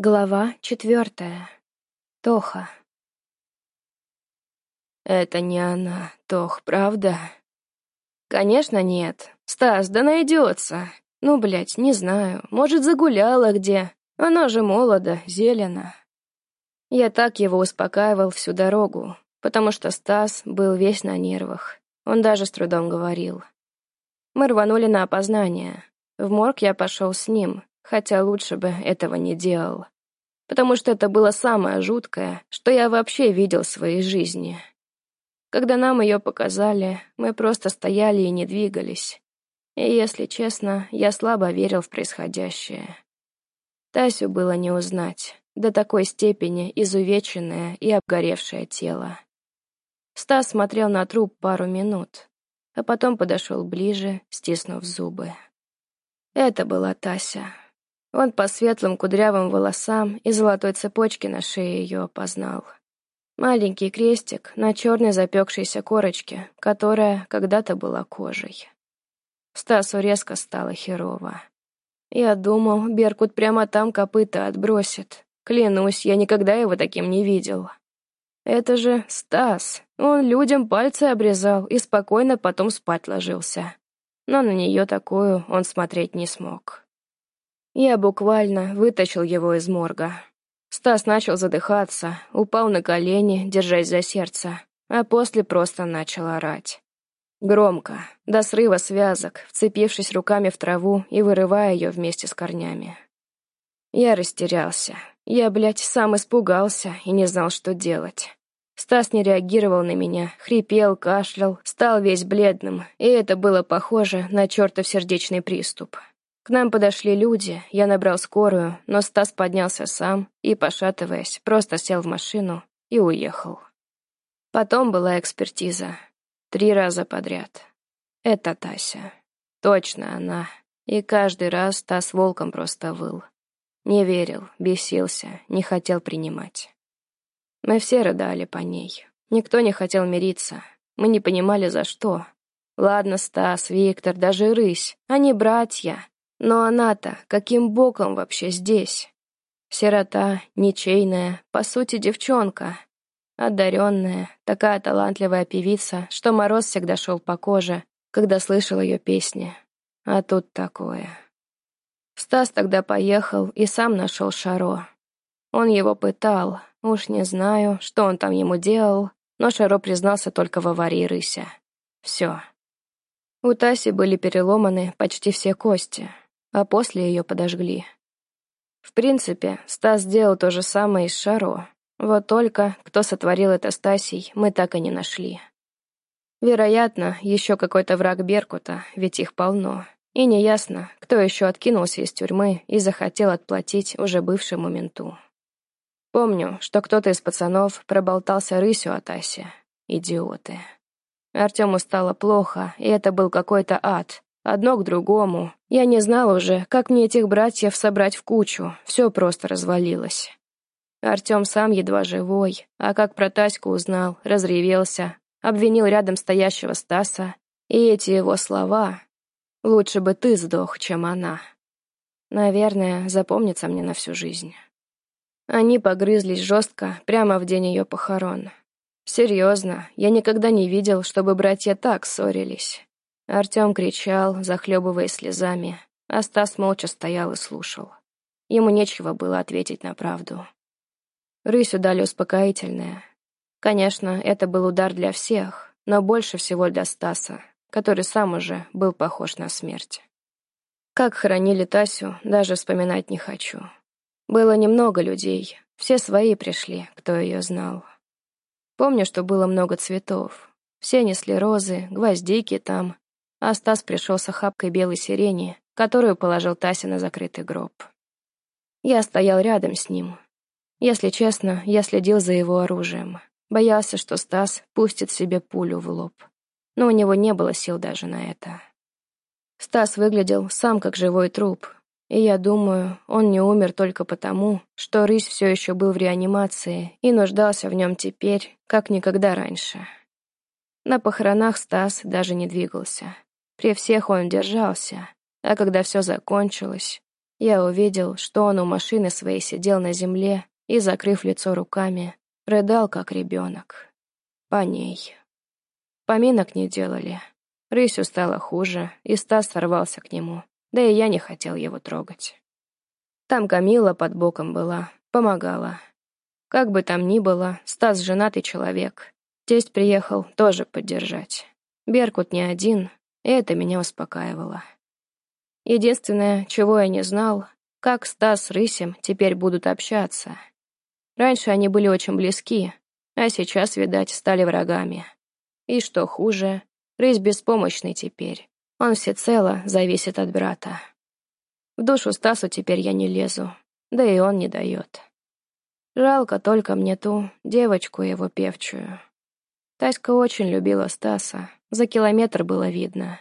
Глава четвертая. Тоха. «Это не она, Тох, правда?» «Конечно нет. Стас, да найдется. Ну, блядь, не знаю. Может, загуляла где. Она же молода, зелена». Я так его успокаивал всю дорогу, потому что Стас был весь на нервах. Он даже с трудом говорил. Мы рванули на опознание. В морг я пошел с ним, хотя лучше бы этого не делал. Потому что это было самое жуткое, что я вообще видел в своей жизни. Когда нам ее показали, мы просто стояли и не двигались. И, если честно, я слабо верил в происходящее. Тасю было не узнать, до такой степени изувеченное и обгоревшее тело. Стас смотрел на труп пару минут, а потом подошел ближе, стиснув зубы. Это была Тася. Он по светлым кудрявым волосам и золотой цепочке на шее ее опознал. Маленький крестик на черной запекшейся корочке, которая когда-то была кожей. Стасу резко стало херово. Я думал, Беркут прямо там копыта отбросит. Клянусь, я никогда его таким не видел. Это же Стас. Он людям пальцы обрезал и спокойно потом спать ложился. Но на нее такую он смотреть не смог. Я буквально вытащил его из морга. Стас начал задыхаться, упал на колени, держась за сердце, а после просто начал орать. Громко, до срыва связок, вцепившись руками в траву и вырывая ее вместе с корнями. Я растерялся. Я, блядь, сам испугался и не знал, что делать. Стас не реагировал на меня, хрипел, кашлял, стал весь бледным, и это было похоже на чертов сердечный приступ. К нам подошли люди, я набрал скорую, но Стас поднялся сам и, пошатываясь, просто сел в машину и уехал. Потом была экспертиза. Три раза подряд. Это Тася. Точно она. И каждый раз Стас волком просто выл. Не верил, бесился, не хотел принимать. Мы все рыдали по ней. Никто не хотел мириться. Мы не понимали, за что. Ладно, Стас, Виктор, даже Рысь. Они братья. Но она-то каким боком вообще здесь? Сирота, ничейная, по сути, девчонка. Одаренная, такая талантливая певица, что мороз всегда шел по коже, когда слышал ее песни. А тут такое. Стас тогда поехал и сам нашел Шаро. Он его пытал, уж не знаю, что он там ему делал, но Шаро признался только в аварии рыся. Все. У Таси были переломаны почти все кости, а после ее подожгли. В принципе, Стас сделал то же самое и с Шаро. Вот только, кто сотворил это с Тасей, мы так и не нашли. Вероятно, еще какой-то враг Беркута, ведь их полно. И неясно, кто еще откинулся из тюрьмы и захотел отплатить уже бывшему менту. Помню, что кто-то из пацанов проболтался рысью о Тасе. Идиоты. Артему стало плохо, и это был какой-то ад, Одно к другому. Я не знал уже, как мне этих братьев собрать в кучу. Все просто развалилось. Артем сам едва живой, а как про Таську узнал, разревелся, обвинил рядом стоящего Стаса. И эти его слова «Лучше бы ты сдох, чем она». Наверное, запомнится мне на всю жизнь. Они погрызлись жестко прямо в день ее похорон. Серьезно, я никогда не видел, чтобы братья так ссорились. Артем кричал, захлебываясь слезами, а Стас молча стоял и слушал. Ему нечего было ответить на правду. Рысю дали успокоительное. Конечно, это был удар для всех, но больше всего для Стаса, который сам уже был похож на смерть. Как хоронили Тасю, даже вспоминать не хочу. Было немного людей, все свои пришли, кто ее знал. Помню, что было много цветов. Все несли розы, гвоздики там, а Стас пришел с охапкой белой сирени, которую положил Тася на закрытый гроб. Я стоял рядом с ним. Если честно, я следил за его оружием. Боялся, что Стас пустит себе пулю в лоб. Но у него не было сил даже на это. Стас выглядел сам как живой труп, и я думаю, он не умер только потому, что рысь все еще был в реанимации и нуждался в нем теперь, как никогда раньше. На похоронах Стас даже не двигался. При всех он держался, а когда все закончилось, Я увидел, что он у машины своей сидел на земле и, закрыв лицо руками, рыдал, как ребенок. По ней. Поминок не делали. Рысю стало хуже, и Стас сорвался к нему, да и я не хотел его трогать. Там Камила под боком была, помогала. Как бы там ни было, Стас женатый человек. Тесть приехал тоже поддержать. Беркут не один, и это меня успокаивало. Единственное, чего я не знал, как Стас с Рысем теперь будут общаться. Раньше они были очень близки, а сейчас, видать, стали врагами. И что хуже, Рысь беспомощный теперь. Он всецело зависит от брата. В душу Стасу теперь я не лезу, да и он не дает. Жалко только мне ту девочку его певчую. Таська очень любила Стаса, за километр было видно.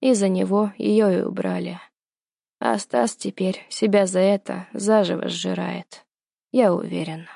Из-за него ее и убрали. А Стас теперь себя за это заживо сжирает. Я уверен.